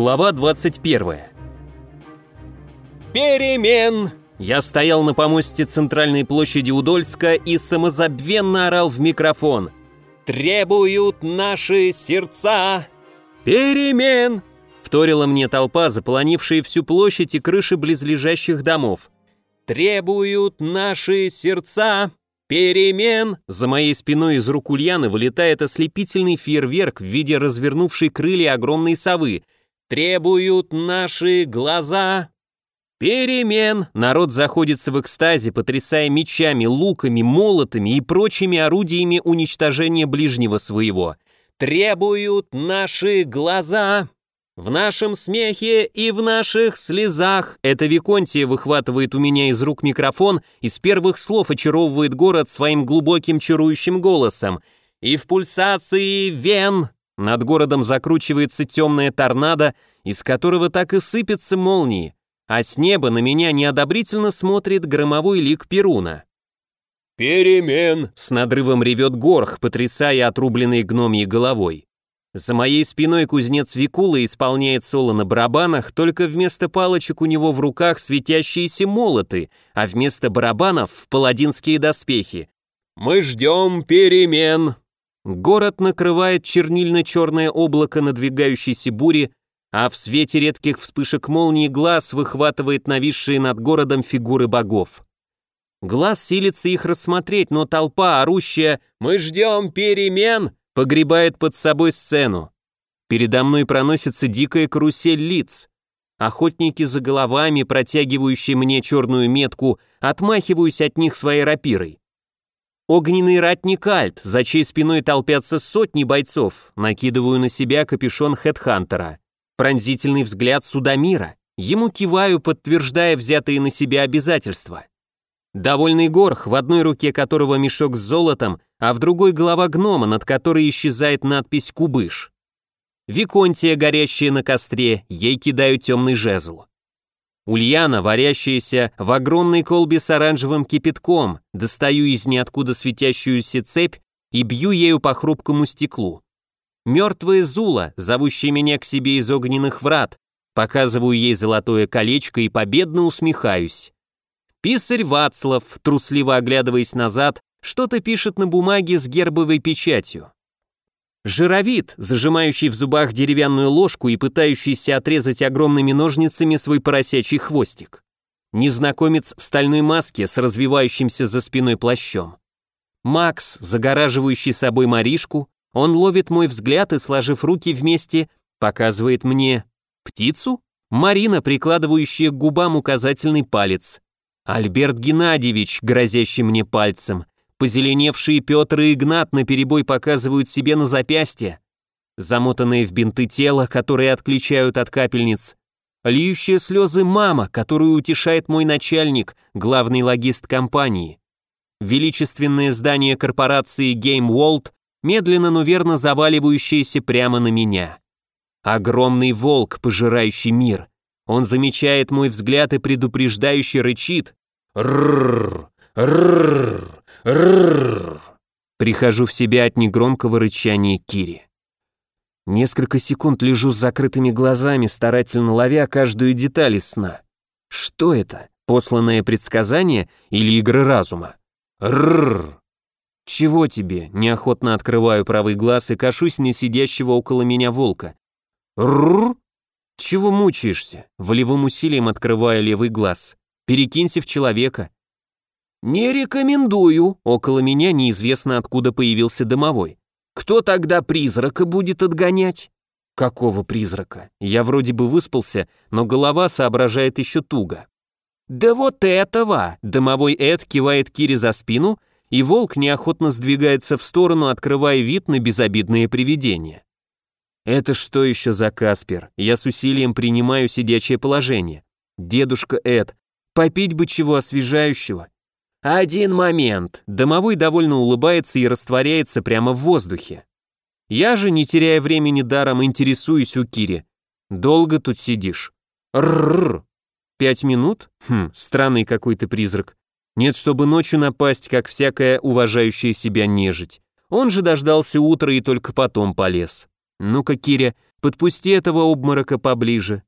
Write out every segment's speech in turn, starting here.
Глава 21. Перемен! Я стоял на помосте центральной площади Удольска и самозабвенно орал в микрофон. «Требуют наши сердца! Перемен!» Вторила мне толпа, заполонившая всю площадь и крыши близлежащих домов. «Требуют наши сердца!» «Перемен!» За моей спиной из рук Ульяны вылетает ослепительный фейерверк в виде развернувшей крылья огромной совы. «Требуют наши глаза!» Перемен! Народ заходится в экстазе, потрясая мечами, луками, молотами и прочими орудиями уничтожения ближнего своего. Требуют наши глаза! В нашем смехе и в наших слезах. Это Виконтия выхватывает у меня из рук микрофон и с первых слов очаровывает город своим глубоким чарующим голосом. И в пульсации вен над городом закручивается темная торнадо, из которого так и сыпятся молнии, а с неба на меня неодобрительно смотрит громовой лик Перуна. «Перемен!» — с надрывом ревет Горх, потрясая отрубленной гномьей головой. За моей спиной кузнец Викула исполняет соло на барабанах, только вместо палочек у него в руках светящиеся молоты, а вместо барабанов — паладинские доспехи. «Мы ждем перемен!» Город накрывает чернильно-черное облако надвигающейся бури, а в свете редких вспышек молнии глаз выхватывает нависшие над городом фигуры богов. Глаз силится их рассмотреть, но толпа, орущая «Мы ждем перемен!» погребает под собой сцену. Передо мной проносится дикая карусель лиц. Охотники за головами, протягивающие мне черную метку, отмахиваюсь от них своей рапирой. Огненный ратник Альт, за чьей спиной толпятся сотни бойцов, накидываю на себя капюшон хедхантера. Пронзительный взгляд Судамира. Ему киваю, подтверждая взятые на себя обязательства. Довольный горх, в одной руке которого мешок с золотом, а в другой голова гнома, над которой исчезает надпись «Кубыш». Виконтия, горящая на костре, ей кидаю темный жезл. Ульяна, варящаяся в огромной колбе с оранжевым кипятком, достаю из ниоткуда светящуюся цепь и бью ею по хрупкому стеклу. Мертвая Зула, зовущая меня к себе из огненных врат, показываю ей золотое колечко и победно усмехаюсь. Писарь Вацлав, трусливо оглядываясь назад, что-то пишет на бумаге с гербовой печатью. Жировид, зажимающий в зубах деревянную ложку и пытающийся отрезать огромными ножницами свой поросячий хвостик. Незнакомец в стальной маске с развивающимся за спиной плащом. Макс, загораживающий собой Маришку, он ловит мой взгляд и, сложив руки вместе, показывает мне птицу? Марина, прикладывающая к губам указательный палец. Альберт Геннадьевич, грозящий мне пальцем. Позеленевшие Петр и Игнат наперебой показывают себе на запястье. Замотанные в бинты тело, которые отключают от капельниц. Льющие слезы мама, которую утешает мой начальник, главный логист компании. Величественное здание корпорации Game World, медленно, но верно заваливающееся прямо на меня. Огромный волк, пожирающий мир. Он замечает мой взгляд и предупреждающе рычит. Прихожу в себя от негромкого рычания Кири. Несколько секунд лежу с закрытыми глазами, старательно ловя каждую деталь из сна. Что это? Посланное предсказание или игры разума? Рррр. Чего тебе? Неохотно открываю правый глаз и кашусь на сидящего около меня волка. Рррр. Чего мучаешься? Волевым усилием открываю левый глаз. Перекинься в человека. «Не рекомендую», около меня неизвестно откуда появился домовой. «Кто тогда призрака будет отгонять?» «Какого призрака? Я вроде бы выспался, но голова соображает еще туго». «Да вот этого!» Домовой Эд кивает Кире за спину, и волк неохотно сдвигается в сторону, открывая вид на безобидное привидение. «Это что еще за Каспер? Я с усилием принимаю сидячее положение. Дедушка Эд, попить бы чего освежающего, «Один момент!» Домовой довольно улыбается и растворяется прямо в воздухе. Я же, не теряя времени даром, интересуюсь у Кири. «Долго тут сидишь?» «Рррр!» «Пять минут? Хм, странный какой-то призрак. Нет, чтобы ночью напасть, как всякая уважающая себя нежить. Он же дождался утра и только потом полез. Ну-ка, Киря, Подпусти этого обморока поближе.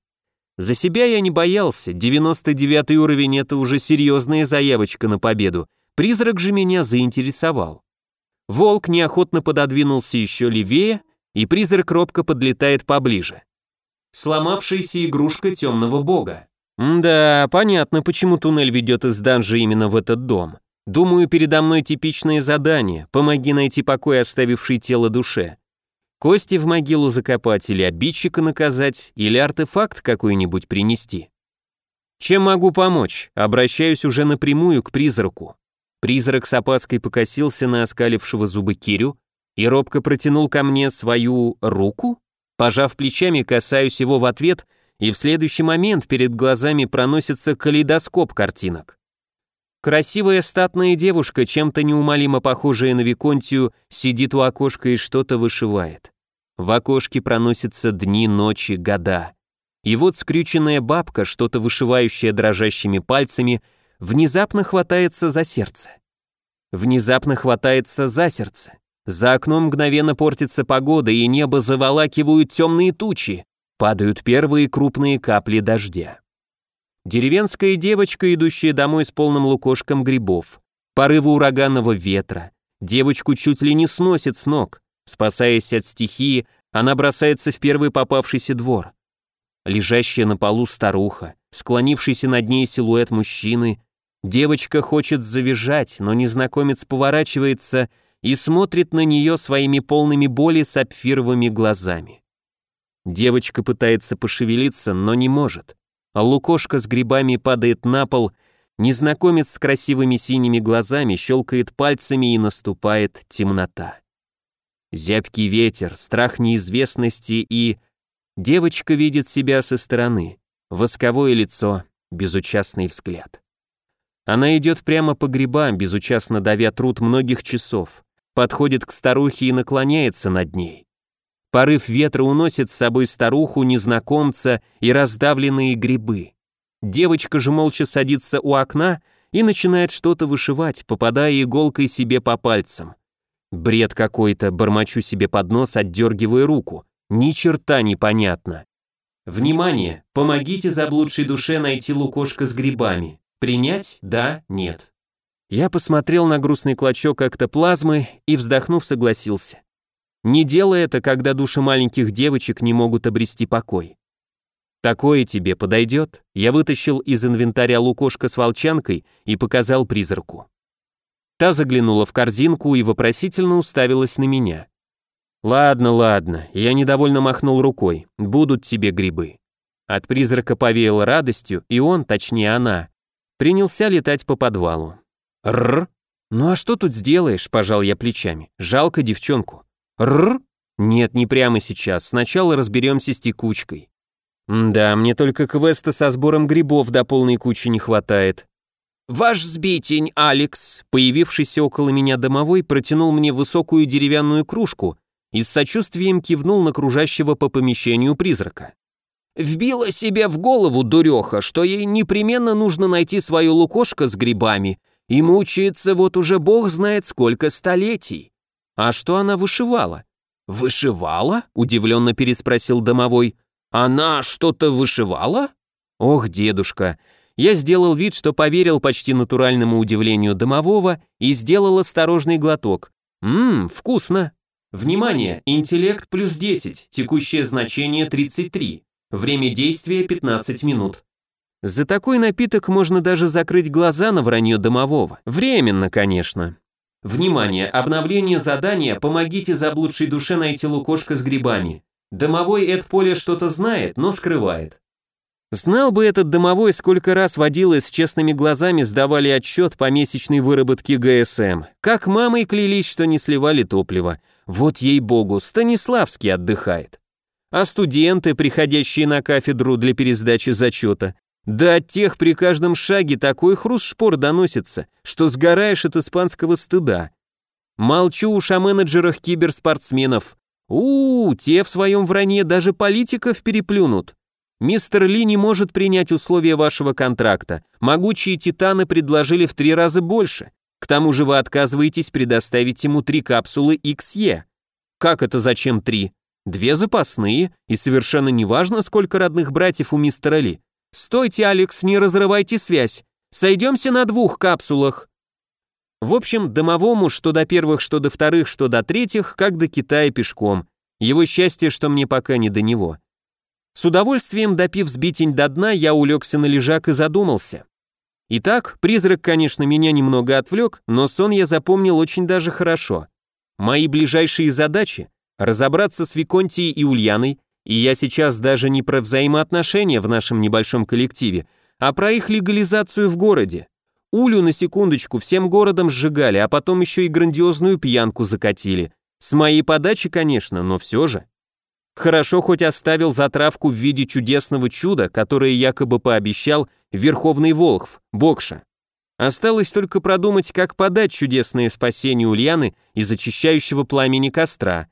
За себя я не боялся, 99 уровень это уже серьезная заявочка на победу. Призрак же меня заинтересовал. Волк неохотно пододвинулся еще левее, и призрак робко подлетает поближе. Сломавшаяся игрушка темного бога. Да, понятно, почему туннель ведет из данжа именно в этот дом. Думаю, передо мной типичное задание. Помоги найти покой, оставивший тело душе. Кости в могилу закопать или обидчика наказать, или артефакт какой-нибудь принести. Чем могу помочь? Обращаюсь уже напрямую к призраку. Призрак с опаской покосился на оскалившего зубы Кирю и робко протянул ко мне свою руку. Пожав плечами, касаюсь его в ответ, и в следующий момент перед глазами проносится калейдоскоп картинок. Красивая статная девушка, чем-то неумолимо похожая на Виконтию, сидит у окошка и что-то вышивает. В окошке проносятся дни, ночи, года. И вот скрюченная бабка, что-то вышивающая дрожащими пальцами, внезапно хватается за сердце. Внезапно хватается за сердце. За окном мгновенно портится погода, и небо заволакивают темные тучи. Падают первые крупные капли дождя. Деревенская девочка, идущая домой с полным лукошком грибов. Порывы ураганного ветра. Девочку чуть ли не сносит с ног. Спасаясь от стихии, она бросается в первый попавшийся двор. Лежащая на полу старуха, склонившийся над ней силуэт мужчины. Девочка хочет завизжать, но незнакомец поворачивается и смотрит на нее своими полными боли сапфировыми глазами. Девочка пытается пошевелиться, но не может а лукошка с грибами падает на пол, незнакомец с красивыми синими глазами щелкает пальцами и наступает темнота. Зябкий ветер, страх неизвестности и... Девочка видит себя со стороны, восковое лицо, безучастный взгляд. Она идет прямо по грибам, безучастно давя труд многих часов, подходит к старухе и наклоняется над ней. Порыв ветра уносит с собой старуху, незнакомца и раздавленные грибы. Девочка же молча садится у окна и начинает что-то вышивать, попадая иголкой себе по пальцам. Бред какой-то, бормочу себе под нос, отдергивая руку. Ни черта непонятно. Внимание! Помогите заблудшей душе найти лукошко с грибами. Принять? Да? Нет. Я посмотрел на грустный клочок эктоплазмы и, вздохнув, согласился. Не делай это, когда души маленьких девочек не могут обрести покой. Такое тебе подойдет? Я вытащил из инвентаря лукошко с волчанкой и показал призраку. Та заглянула в корзинку и вопросительно уставилась на меня. Ладно, ладно, я недовольно махнул рукой. Будут тебе грибы. От призрака повеяло радостью, и он, точнее она, принялся летать по подвалу. Рр. Ну а что тут сделаешь, пожал я плечами. Жалко девчонку. Рр? Нет, не прямо сейчас. Сначала разберемся с текучкой. Да, мне только квеста со сбором грибов до полной кучи не хватает. Ваш сбитень, Алекс, появившийся около меня домовой, протянул мне высокую деревянную кружку и с сочувствием кивнул на кружащего по помещению призрака. Вбила себе в голову дуреха, что ей непременно нужно найти свое лукошко с грибами, и мучается вот уже бог знает сколько столетий. А что она вышивала? Вышивала? Удивленно переспросил домовой. Она что-то вышивала? Ох, дедушка. Я сделал вид, что поверил почти натуральному удивлению домового и сделал осторожный глоток. Ммм, вкусно. Внимание, интеллект плюс 10, текущее значение 33. Время действия 15 минут. За такой напиток можно даже закрыть глаза на вранье домового. Временно, конечно. Внимание! Обновление задания «Помогите заблудшей душе найти лукошко с грибами». Домовой Эд Поле что-то знает, но скрывает. Знал бы этот домовой, сколько раз водилы с честными глазами сдавали отчет по месячной выработке ГСМ. Как мамой клялись, что не сливали топливо. Вот ей-богу, Станиславский отдыхает. А студенты, приходящие на кафедру для пересдачи зачета, да от тех при каждом шаге такой хруст шпор доносится, что сгораешь от испанского стыда. Молчу уж о менеджерах киберспортсменов. у, -у те в своем вранье даже политиков переплюнут. Мистер Ли не может принять условия вашего контракта. Могучие титаны предложили в три раза больше. К тому же вы отказываетесь предоставить ему три капсулы XE. Как это зачем три? две запасные, и совершенно неважно, сколько родных братьев у мистера Ли. Стойте, Алекс, не разрывайте связь. Сойдемся на двух капсулах. В общем, домовому, что до первых, что до вторых, что до третьих, как до Китая пешком. Его счастье, что мне пока не до него. С удовольствием допив сбитень до дна, я улегся на лежак и задумался. Итак, призрак, конечно, меня немного отвлек, но сон я запомнил очень даже хорошо. Мои ближайшие задачи — разобраться с Виконтией и Ульяной, и я сейчас даже не про взаимоотношения в нашем небольшом коллективе, а про их легализацию в городе. Улю на секундочку всем городом сжигали, а потом еще и грандиозную пьянку закатили. С моей подачи, конечно, но все же. Хорошо хоть оставил затравку в виде чудесного чуда, которое якобы пообещал Верховный Волхв, Бокша. Осталось только продумать, как подать чудесное спасение Ульяны из очищающего пламени костра.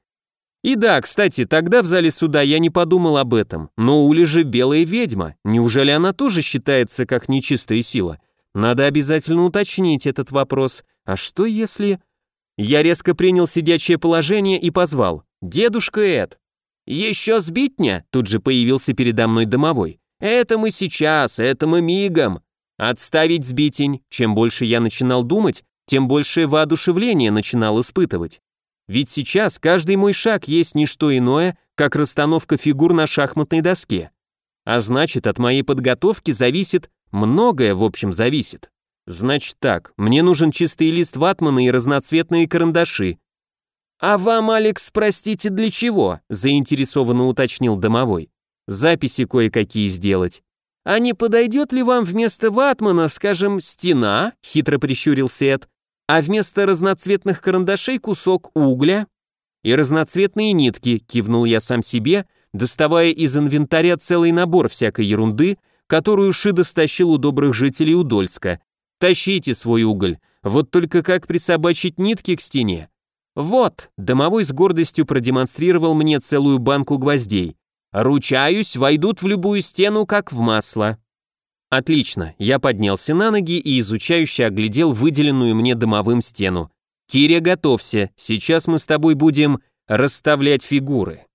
И да, кстати, тогда в зале суда я не подумал об этом, но Уля же белая ведьма, неужели она тоже считается как нечистая сила? Надо обязательно уточнить этот вопрос. А что если... Я резко принял сидячее положение и позвал. «Дедушка Эд!» «Еще сбитня?» Тут же появился передо мной домовой. «Это мы сейчас, это мы мигом!» Отставить сбитень. Чем больше я начинал думать, тем большее воодушевление начинал испытывать. Ведь сейчас каждый мой шаг есть не что иное, как расстановка фигур на шахматной доске. А значит, от моей подготовки зависит, многое в общем зависит. Значит так, мне нужен чистый лист ватмана и разноцветные карандаши. А вам, Алекс, простите, для чего? заинтересованно уточнил домовой. Записи кое-какие сделать. «А не подойдет ли вам вместо ватмана, скажем, стена?» — хитро прищурился Эд. «А вместо разноцветных карандашей кусок угля?» «И разноцветные нитки», — кивнул я сам себе, доставая из инвентаря целый набор всякой ерунды, которую Шида стащил у добрых жителей Удольска. «Тащите свой уголь, вот только как присобачить нитки к стене?» «Вот», — домовой с гордостью продемонстрировал мне целую банку гвоздей. Ручаюсь, войдут в любую стену, как в масло. Отлично, я поднялся на ноги и изучающе оглядел выделенную мне дымовым стену. Киря, готовься, сейчас мы с тобой будем расставлять фигуры.